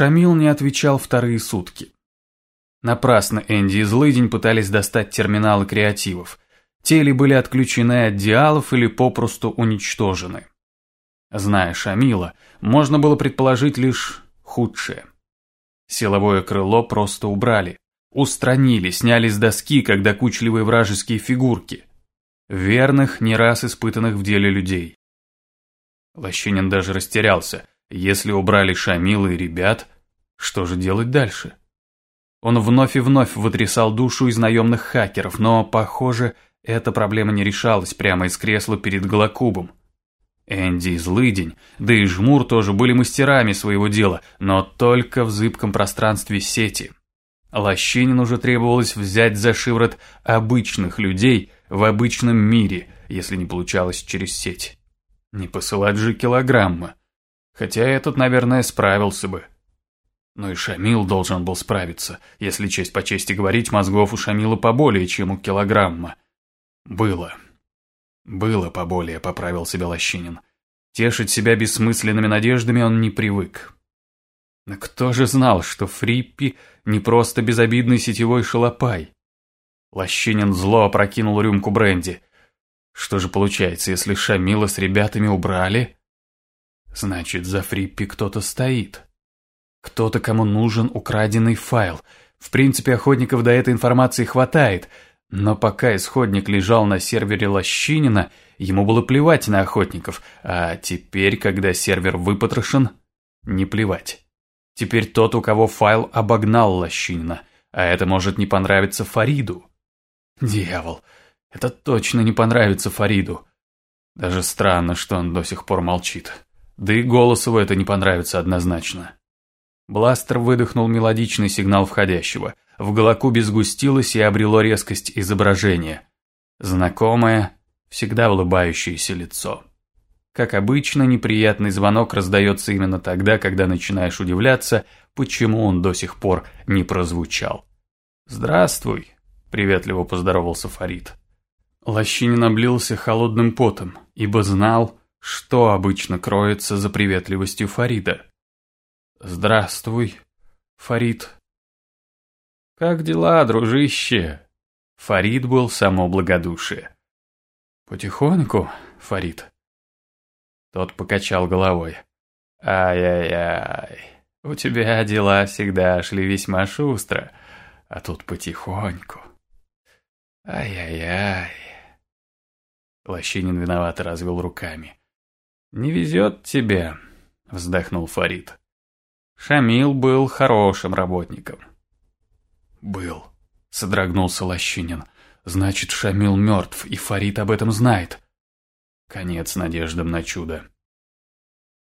Шамил не отвечал вторые сутки. Напрасно Энди и Злыдень пытались достать терминалы креативов. Те ли были отключены от диалов или попросту уничтожены. Зная Шамила, можно было предположить лишь худшее. Силовое крыло просто убрали, устранили, сняли с доски, как докучливые вражеские фигурки. Верных, не раз испытанных в деле людей. Лощинин даже растерялся. Если убрали Шамила и ребят, что же делать дальше? Он вновь и вновь вытрясал душу из наемных хакеров, но, похоже, эта проблема не решалась прямо из кресла перед Голокубом. Энди и Злыдень, да и Жмур тоже были мастерами своего дела, но только в зыбком пространстве сети. Лощинин уже требовалось взять за шиворот обычных людей в обычном мире, если не получалось через сеть. Не посылать же килограмма. Хотя этот, наверное, справился бы. Но и Шамил должен был справиться. Если честь по чести говорить, мозгов у Шамила поболее, чем у килограмма. Было. Было поболее, поправил себя Лощинин. Тешить себя бессмысленными надеждами он не привык. Но кто же знал, что Фриппи не просто безобидный сетевой шалопай? Лощинин зло опрокинул рюмку бренди. Что же получается, если Шамила с ребятами убрали? Значит, за Фриппи кто-то стоит. Кто-то, кому нужен украденный файл. В принципе, охотников до этой информации хватает, но пока исходник лежал на сервере Лощинина, ему было плевать на охотников, а теперь, когда сервер выпотрошен, не плевать. Теперь тот, у кого файл обогнал Лощинина, а это может не понравиться Фариду. Дьявол, это точно не понравится Фариду. Даже странно, что он до сих пор молчит. Да и Голосову это не понравится однозначно. Бластер выдохнул мелодичный сигнал входящего. В Голокубе сгустилось и обрело резкость изображения. Знакомое, всегда улыбающееся лицо. Как обычно, неприятный звонок раздается именно тогда, когда начинаешь удивляться, почему он до сих пор не прозвучал. «Здравствуй», — приветливо поздоровался Фарид. Лощинин облился холодным потом, ибо знал, что обычно кроется за приветливостью Фарида. «Здравствуй, Фарид». «Как дела, дружище?» Фарид был само благодушие. «Потихоньку, Фарид». Тот покачал головой. «Ай-яй-яй, у тебя дела всегда шли весьма шустро, а тут потихоньку. Ай-яй-яй». Лощинин виновато развел руками. «Не везет тебе», — вздохнул Фарид. «Шамил был хорошим работником». «Был», — содрогнулся Лощинин. «Значит, Шамил мертв, и Фарид об этом знает». Конец надеждам на чудо.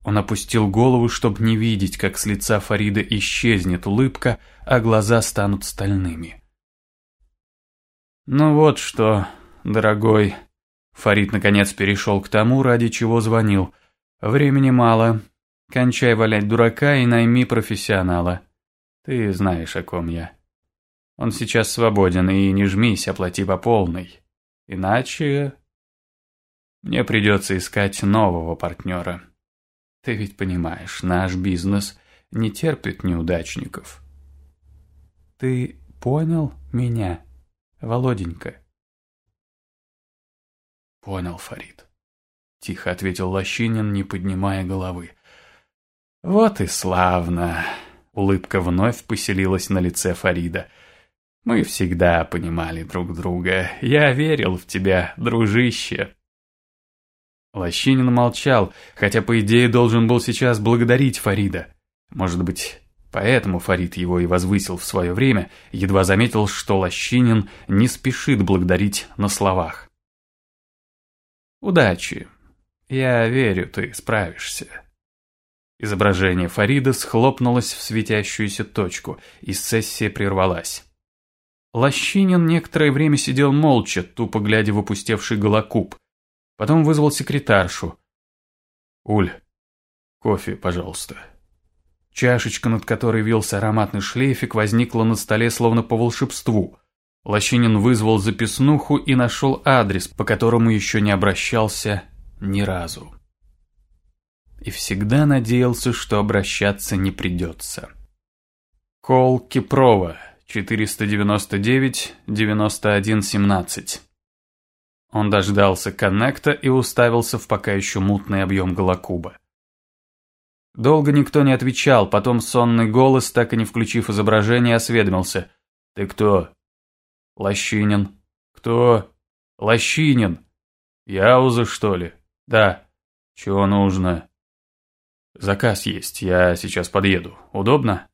Он опустил голову, чтобы не видеть, как с лица Фарида исчезнет улыбка, а глаза станут стальными. «Ну вот что, дорогой», Фарид наконец перешел к тому, ради чего звонил. «Времени мало. Кончай валять дурака и найми профессионала. Ты знаешь, о ком я. Он сейчас свободен, и не жмись, оплати по полной. Иначе мне придется искать нового партнера. Ты ведь понимаешь, наш бизнес не терпит неудачников. Ты понял меня, Володенька?» «Понял, Фарид», — тихо ответил Лощинин, не поднимая головы. «Вот и славно!» — улыбка вновь поселилась на лице Фарида. «Мы всегда понимали друг друга. Я верил в тебя, дружище». Лощинин молчал, хотя, по идее, должен был сейчас благодарить Фарида. Может быть, поэтому Фарид его и возвысил в свое время, едва заметил, что Лощинин не спешит благодарить на словах. Удачи. Я верю, ты справишься. Изображение Фарида схлопнулось в светящуюся точку, и сессия прервалась. Лощинин некоторое время сидел молча, тупо глядя в опустевший голокуб. Потом вызвал секретаршу. «Уль, кофе, пожалуйста». Чашечка, над которой вился ароматный шлейфик, возникла на столе словно по волшебству. Лощинин вызвал записнуху и нашел адрес, по которому еще не обращался ни разу. И всегда надеялся, что обращаться не придется. Колл Кипрова, 499-91-17. Он дождался коннекта и уставился в пока еще мутный объем голокуба. Долго никто не отвечал, потом сонный голос, так и не включив изображение, осведомился. «Ты кто?» «Лощинин». «Кто?» «Лощинин». «Яуза, что ли?» «Да». «Чего нужно?» «Заказ есть, я сейчас подъеду. Удобно?»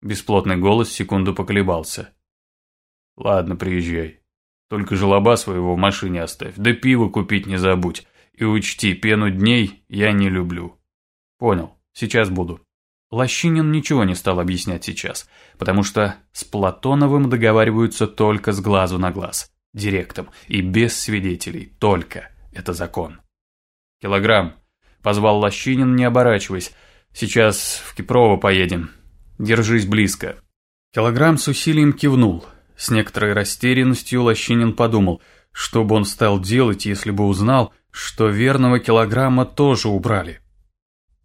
Бесплотный голос секунду поколебался. «Ладно, приезжай. Только желоба своего в машине оставь, да пиво купить не забудь. И учти, пену дней я не люблю». «Понял, сейчас буду». Лощинин ничего не стал объяснять сейчас, потому что с Платоновым договариваются только с глазу на глаз, директом, и без свидетелей, только. Это закон. «Килограмм», — позвал Лощинин, не оборачиваясь. «Сейчас в Кипрово поедем. Держись близко». Килограмм с усилием кивнул. С некоторой растерянностью Лощинин подумал, что бы он стал делать, если бы узнал, что верного килограмма тоже убрали.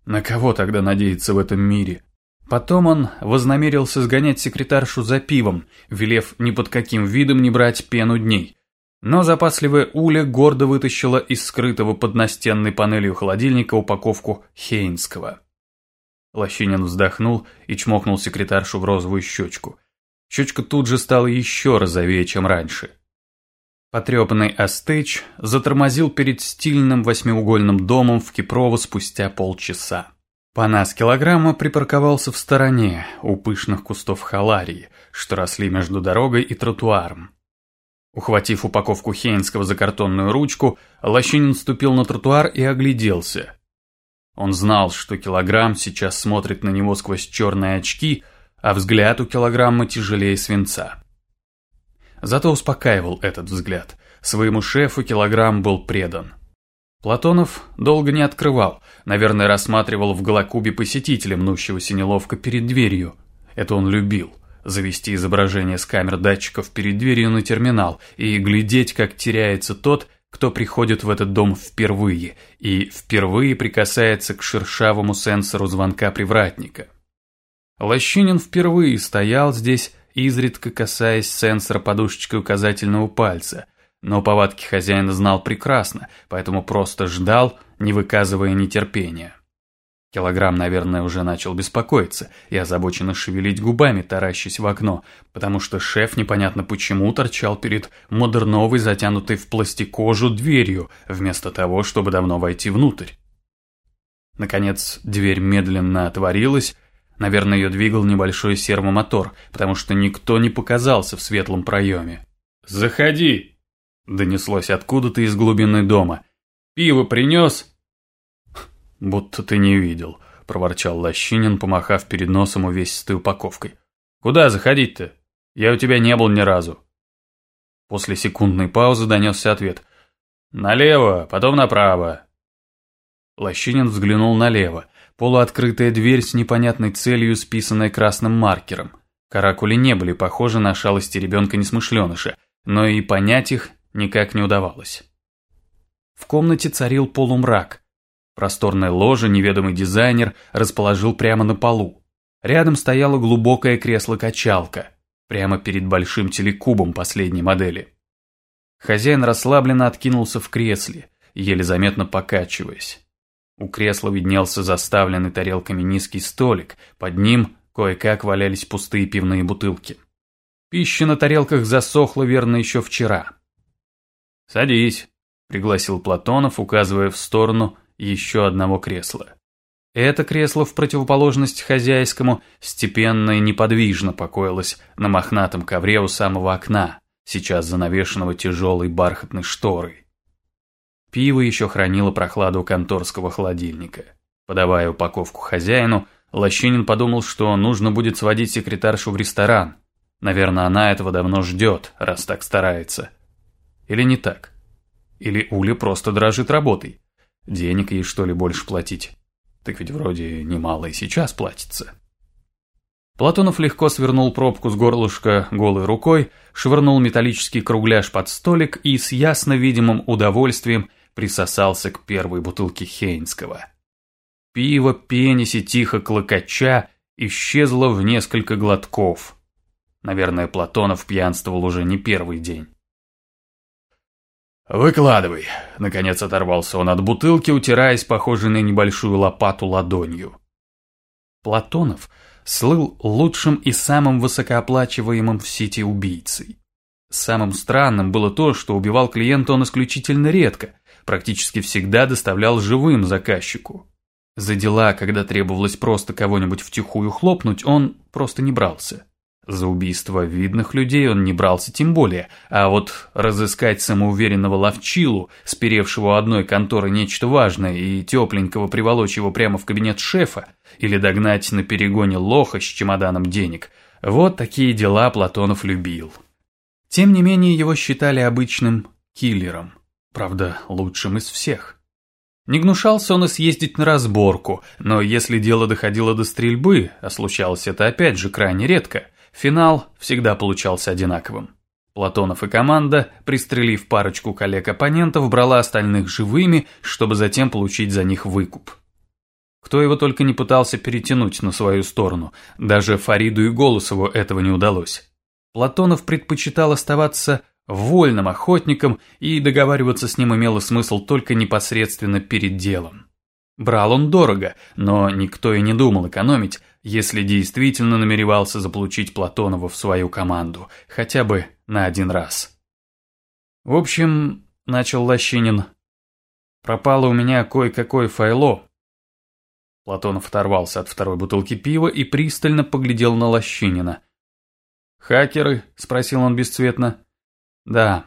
На кого тогда надеяться в этом мире? Потом он вознамерился сгонять секретаршу за пивом, велев ни под каким видом не брать пену дней. Но запасливая Уля гордо вытащила из скрытого под настенной панелью холодильника упаковку Хейнского. Лощинин вздохнул и чмокнул секретаршу в розовую щечку. Щечка тут же стала еще розовее, чем раньше. Потрепанный Астыч затормозил перед стильным восьмиугольным домом в Кипрово спустя полчаса. Панас килограмма припарковался в стороне, у пышных кустов халарии, что росли между дорогой и тротуаром. Ухватив упаковку Хейнского за картонную ручку, Лощинин ступил на тротуар и огляделся. Он знал, что килограмм сейчас смотрит на него сквозь черные очки, а взгляд у килограмма тяжелее свинца. Зато успокаивал этот взгляд. Своему шефу килограмм был предан. Платонов долго не открывал, наверное, рассматривал в голокубе посетителя, мнущегося неловко перед дверью. Это он любил завести изображение с камер датчиков перед дверью на терминал и глядеть, как теряется тот, кто приходит в этот дом впервые и впервые прикасается к шершавому сенсору звонка привратника. Лощинин впервые стоял здесь изредка касаясь сенсора подушечкой указательного пальца, но повадки хозяина знал прекрасно, поэтому просто ждал, не выказывая нетерпения. Килограмм, наверное, уже начал беспокоиться и озабоченно шевелить губами, таращась в окно, потому что шеф непонятно почему торчал перед модерновой, затянутой в пластикожу дверью, вместо того, чтобы давно войти внутрь. Наконец, дверь медленно отворилась, Наверное, ее двигал небольшой сервомотор, потому что никто не показался в светлом проеме. «Заходи!» – донеслось откуда-то из глубины дома. «Пиво принес?» «Будто ты не видел», – проворчал Лощинин, помахав перед носом увесистой упаковкой. «Куда заходить-то? Я у тебя не был ни разу». После секундной паузы донесся ответ. «Налево, потом направо». Лощинин взглянул налево полуоткрытая дверь с непонятной целью, списанная красным маркером. Каракули не были похожи на шалости ребенка-несмышленыша, но и понять их никак не удавалось. В комнате царил полумрак. Просторное ложе неведомый дизайнер расположил прямо на полу. Рядом стояло глубокое кресло-качалка, прямо перед большим телекубом последней модели. Хозяин расслабленно откинулся в кресле, еле заметно покачиваясь. У кресла виднелся заставленный тарелками низкий столик, под ним кое-как валялись пустые пивные бутылки. Пища на тарелках засохла верно еще вчера. «Садись», — пригласил Платонов, указывая в сторону еще одного кресла. Это кресло, в противоположность хозяйскому, степенно и неподвижно покоилось на мохнатом ковре у самого окна, сейчас занавешенного тяжелой бархатной шторой. Пиво еще хранило прохладу конторского холодильника. Подавая упаковку хозяину, Лощинин подумал, что нужно будет сводить секретаршу в ресторан. Наверное, она этого давно ждет, раз так старается. Или не так? Или Уля просто дрожит работой? Денег ей что ли больше платить? Так ведь вроде немало и сейчас платится. Платонов легко свернул пробку с горлышка голой рукой, швырнул металлический кругляш под столик и с ясно видимым удовольствием присосался к первой бутылке Хейнского. Пиво, пениси, тихо клокоча, исчезла в несколько глотков. Наверное, Платонов пьянствовал уже не первый день. «Выкладывай», — наконец оторвался он от бутылки, утираясь, похожей на небольшую лопату ладонью. Платонов слыл лучшим и самым высокооплачиваемым в сети убийцей. Самым странным было то, что убивал клиента он исключительно редко, практически всегда доставлял живым заказчику. За дела, когда требовалось просто кого-нибудь втихую хлопнуть, он просто не брался. За убийство видных людей он не брался тем более, а вот разыскать самоуверенного ловчилу, сперевшего одной конторы нечто важное и тепленького приволочь его прямо в кабинет шефа, или догнать на перегоне лоха с чемоданом денег, вот такие дела Платонов любил. Тем не менее его считали обычным киллером, правда, лучшим из всех. Не гнушался он и съездить на разборку, но если дело доходило до стрельбы, а случалось это опять же крайне редко – Финал всегда получался одинаковым. Платонов и команда, пристрелив парочку коллег-оппонентов, брала остальных живыми, чтобы затем получить за них выкуп. Кто его только не пытался перетянуть на свою сторону, даже Фариду и Голосову этого не удалось. Платонов предпочитал оставаться вольным охотником, и договариваться с ним имело смысл только непосредственно перед делом. Брал он дорого, но никто и не думал экономить, если действительно намеревался заполучить Платонова в свою команду, хотя бы на один раз. В общем, начал Лощинин, пропало у меня кое-какое файло. Платонов оторвался от второй бутылки пива и пристально поглядел на Лощинина. «Хакеры?» – спросил он бесцветно. «Да.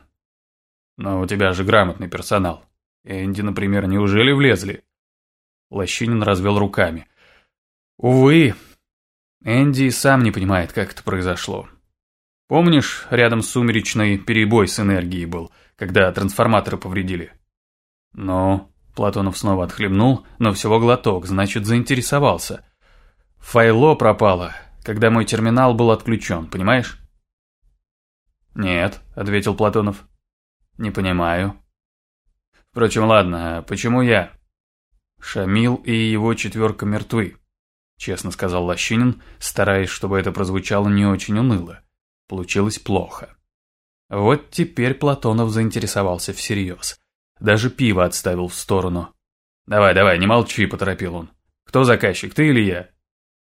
Но у тебя же грамотный персонал. Энди, например, неужели влезли?» Лощинин развел руками. «Увы, Энди сам не понимает, как это произошло. Помнишь, рядом с сумеречной перебой с энергией был, когда трансформаторы повредили? Ну, Платонов снова отхлебнул, но всего глоток, значит, заинтересовался. Файло пропало, когда мой терминал был отключен, понимаешь? Нет, ответил Платонов. Не понимаю. Впрочем, ладно, почему я? Шамил и его четверка мертвы честно сказал Лощинин, стараясь, чтобы это прозвучало не очень уныло. Получилось плохо. Вот теперь Платонов заинтересовался всерьез. Даже пиво отставил в сторону. «Давай, давай, не молчи», — поторопил он. «Кто заказчик, ты или я?»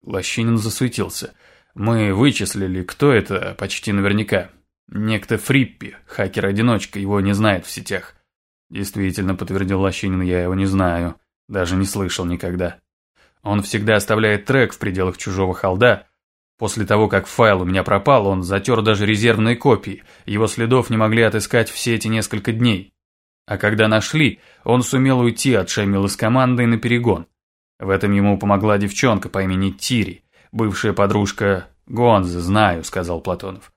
Лощинин засуетился. «Мы вычислили, кто это, почти наверняка. Некто Фриппи, хакер-одиночка, его не знает в сетях». «Действительно», — подтвердил Лощинин, — «я его не знаю. Даже не слышал никогда». Он всегда оставляет трек в пределах чужого холда. После того, как файл у меня пропал, он затер даже резервные копии. Его следов не могли отыскать все эти несколько дней. А когда нашли, он сумел уйти от Шемила с командой на перегон. В этом ему помогла девчонка по имени Тири, бывшая подружка Гонзы, знаю, сказал Платонов.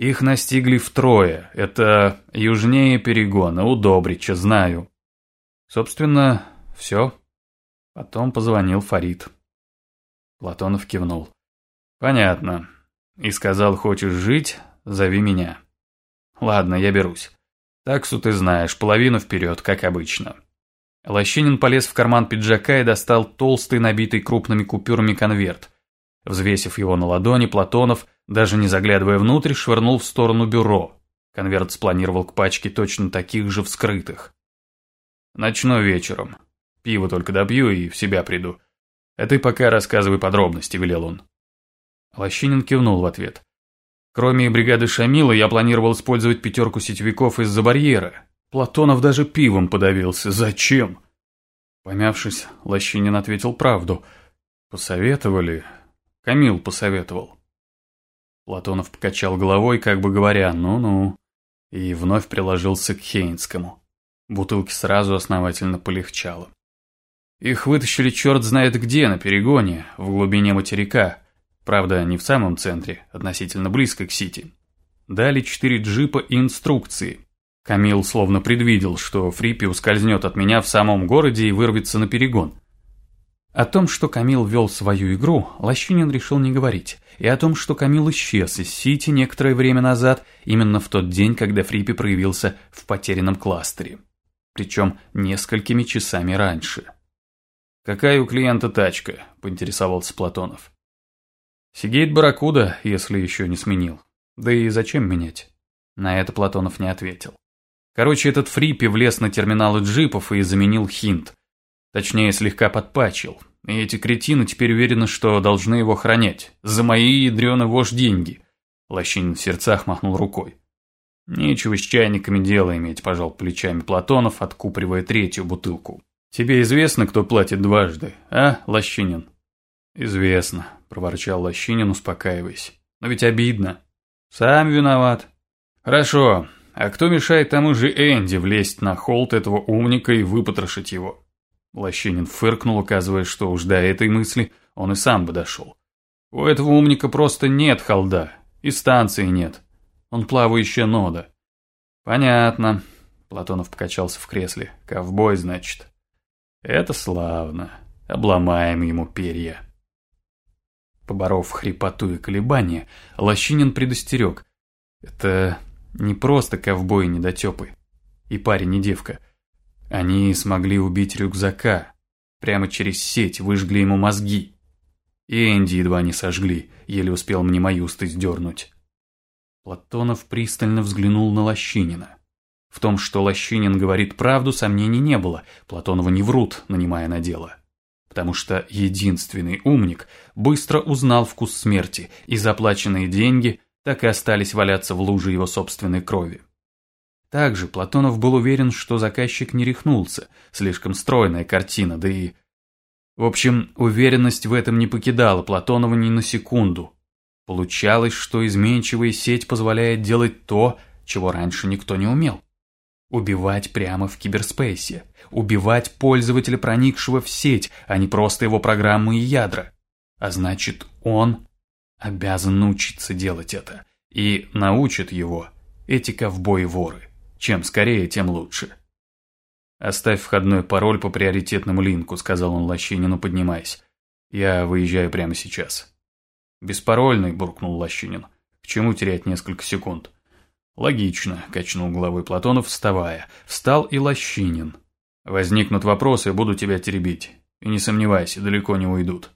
Их настигли втрое, это южнее перегона, у Добрича, знаю. Собственно, все. Потом позвонил Фарид. Платонов кивнул. «Понятно. И сказал, хочешь жить, зови меня». «Ладно, я берусь. Таксу ты знаешь, половину вперед, как обычно». Лощинин полез в карман пиджака и достал толстый, набитый крупными купюрами конверт. Взвесив его на ладони, Платонов, даже не заглядывая внутрь, швырнул в сторону бюро. Конверт спланировал к пачке точно таких же вскрытых. «Начну вечером. Пиво только добью и в себя приду. А ты пока рассказывай подробности, велел он. Лощинин кивнул в ответ. Кроме бригады Шамила, я планировал использовать пятерку сетевиков из-за барьера. Платонов даже пивом подавился. Зачем? Помявшись, Лощинин ответил правду. Посоветовали. Камил посоветовал. Платонов покачал головой, как бы говоря «ну-ну», и вновь приложился к Хейнскому. Бутылке сразу основательно полегчало. Их вытащили черт знает где, на перегоне, в глубине материка. Правда, не в самом центре, относительно близко к Сити. Дали четыре джипа и инструкции. Камил словно предвидел, что Фриппи ускользнет от меня в самом городе и вырвется на перегон. О том, что Камил вел свою игру, Лощинин решил не говорить. И о том, что Камил исчез из Сити некоторое время назад, именно в тот день, когда Фриппи проявился в потерянном кластере. Причем несколькими часами раньше. «Какая у клиента тачка?» – поинтересовался Платонов. Сигейт Баракуда, если еще не сменил. Да и зачем менять? На это Платонов не ответил. Короче, этот Фриппи влез на терминалы джипов и заменил хинт. Точнее, слегка подпачил. И эти кретины теперь уверены, что должны его хранять. За мои ядрёно вождь деньги. Лощинин в сердцах махнул рукой. Нечего с чайниками дело иметь, пожал плечами Платонов, откупривая третью бутылку. Тебе известно, кто платит дважды, а, Лощинин? Известно, проворчал Лощинин, успокаиваясь. Но ведь обидно. Сам виноват. Хорошо, а кто мешает тому же Энди влезть на холд этого умника и выпотрошить его? Лощинин фыркнул, указывая, что уж до этой мысли он и сам бы дошел. У этого умника просто нет холда, и станции нет. Он плавающая нода. Понятно. Платонов покачался в кресле. Ковбой, значит. Это славно. Обломаем ему перья. Поборов хрипоту и колебания, Лощинин предостерег. Это не просто ковбой недотепы. И парень, и девка. Они смогли убить рюкзака. Прямо через сеть выжгли ему мозги. И Энди едва не сожгли, еле успел мне мою стыд сдернуть. Платонов пристально взглянул на Лощинина. В том, что Лощинин говорит правду, сомнений не было. Платонова не врут, нанимая на дело. Потому что единственный умник быстро узнал вкус смерти, и заплаченные деньги так и остались валяться в луже его собственной крови. Также Платонов был уверен, что заказчик не рехнулся, слишком стройная картина, да и... В общем, уверенность в этом не покидала Платонова ни на секунду. Получалось, что изменчивая сеть позволяет делать то, чего раньше никто не умел. Убивать прямо в киберспейсе. Убивать пользователя, проникшего в сеть, а не просто его программы и ядра. А значит, он обязан научиться делать это. И научат его эти ковбои-воры. Чем скорее, тем лучше. «Оставь входной пароль по приоритетному линку», — сказал он Лощинину, поднимаясь. «Я выезжаю прямо сейчас». «Беспарольный», – буркнул Лощинин. «К чему терять несколько секунд?» «Логично», – качнул головой Платонов, вставая. Встал и Лощинин. «Возникнут вопросы, буду тебя теребить. И не сомневайся, далеко не уйдут».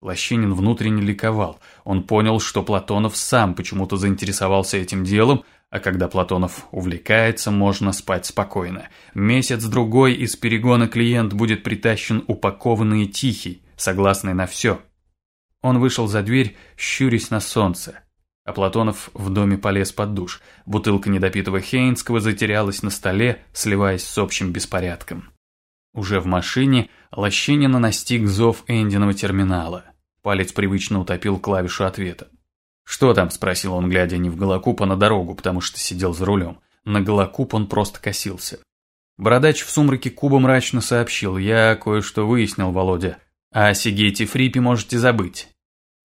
Лощинин внутренне ликовал. Он понял, что Платонов сам почему-то заинтересовался этим делом, а когда Платонов увлекается, можно спать спокойно. Месяц-другой из перегона клиент будет притащен упакованный и тихий, согласный на все. Он вышел за дверь, щурясь на солнце. А Платонов в доме полез под душ. Бутылка недопитого Хейнского затерялась на столе, сливаясь с общим беспорядком. Уже в машине Лощинина настиг зов Эндиного терминала. Палец привычно утопил клавишу ответа. «Что там?» – спросил он, глядя не в Голокуп, а на дорогу, потому что сидел за рулем. На Голокуп он просто косился. Бородач в сумраке куба мрачно сообщил. «Я кое-что выяснил, Володя. А о Сигейте Фрипе можете забыть.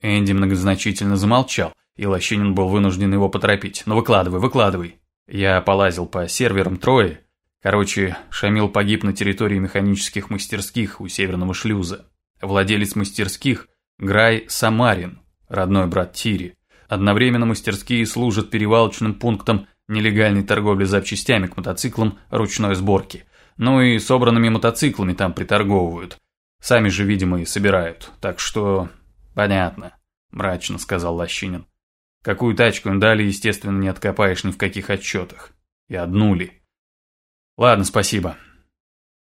Энди многозначительно замолчал, и Лощинин был вынужден его поторопить. «Ну выкладывай, выкладывай». Я полазил по серверам Трои. Короче, Шамил погиб на территории механических мастерских у северного шлюза. Владелец мастерских – Грай Самарин, родной брат Тири. Одновременно мастерские служат перевалочным пунктом нелегальной торговли запчастями к мотоциклам ручной сборки. Ну и собранными мотоциклами там приторговывают. Сами же, видимо, и собирают. Так что... понятно, мрачно сказал Лощинин. Какую тачку им дали, естественно, не откопаешь ни в каких отчетах. И одну ли. Ладно, спасибо.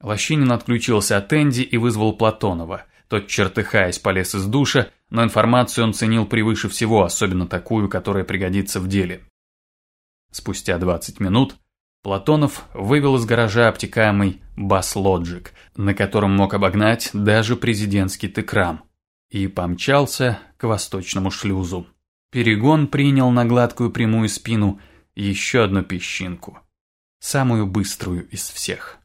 Лощинин отключился от Энди и вызвал Платонова. Тот, чертыхаясь, полез из душа, но информацию он ценил превыше всего, особенно такую, которая пригодится в деле. Спустя 20 минут Платонов вывел из гаража обтекаемый Logic, на котором мог обогнать даже президентский Текрам, и помчался к восточному шлюзу. Перегон принял на гладкую прямую спину еще одну песчинку, самую быструю из всех.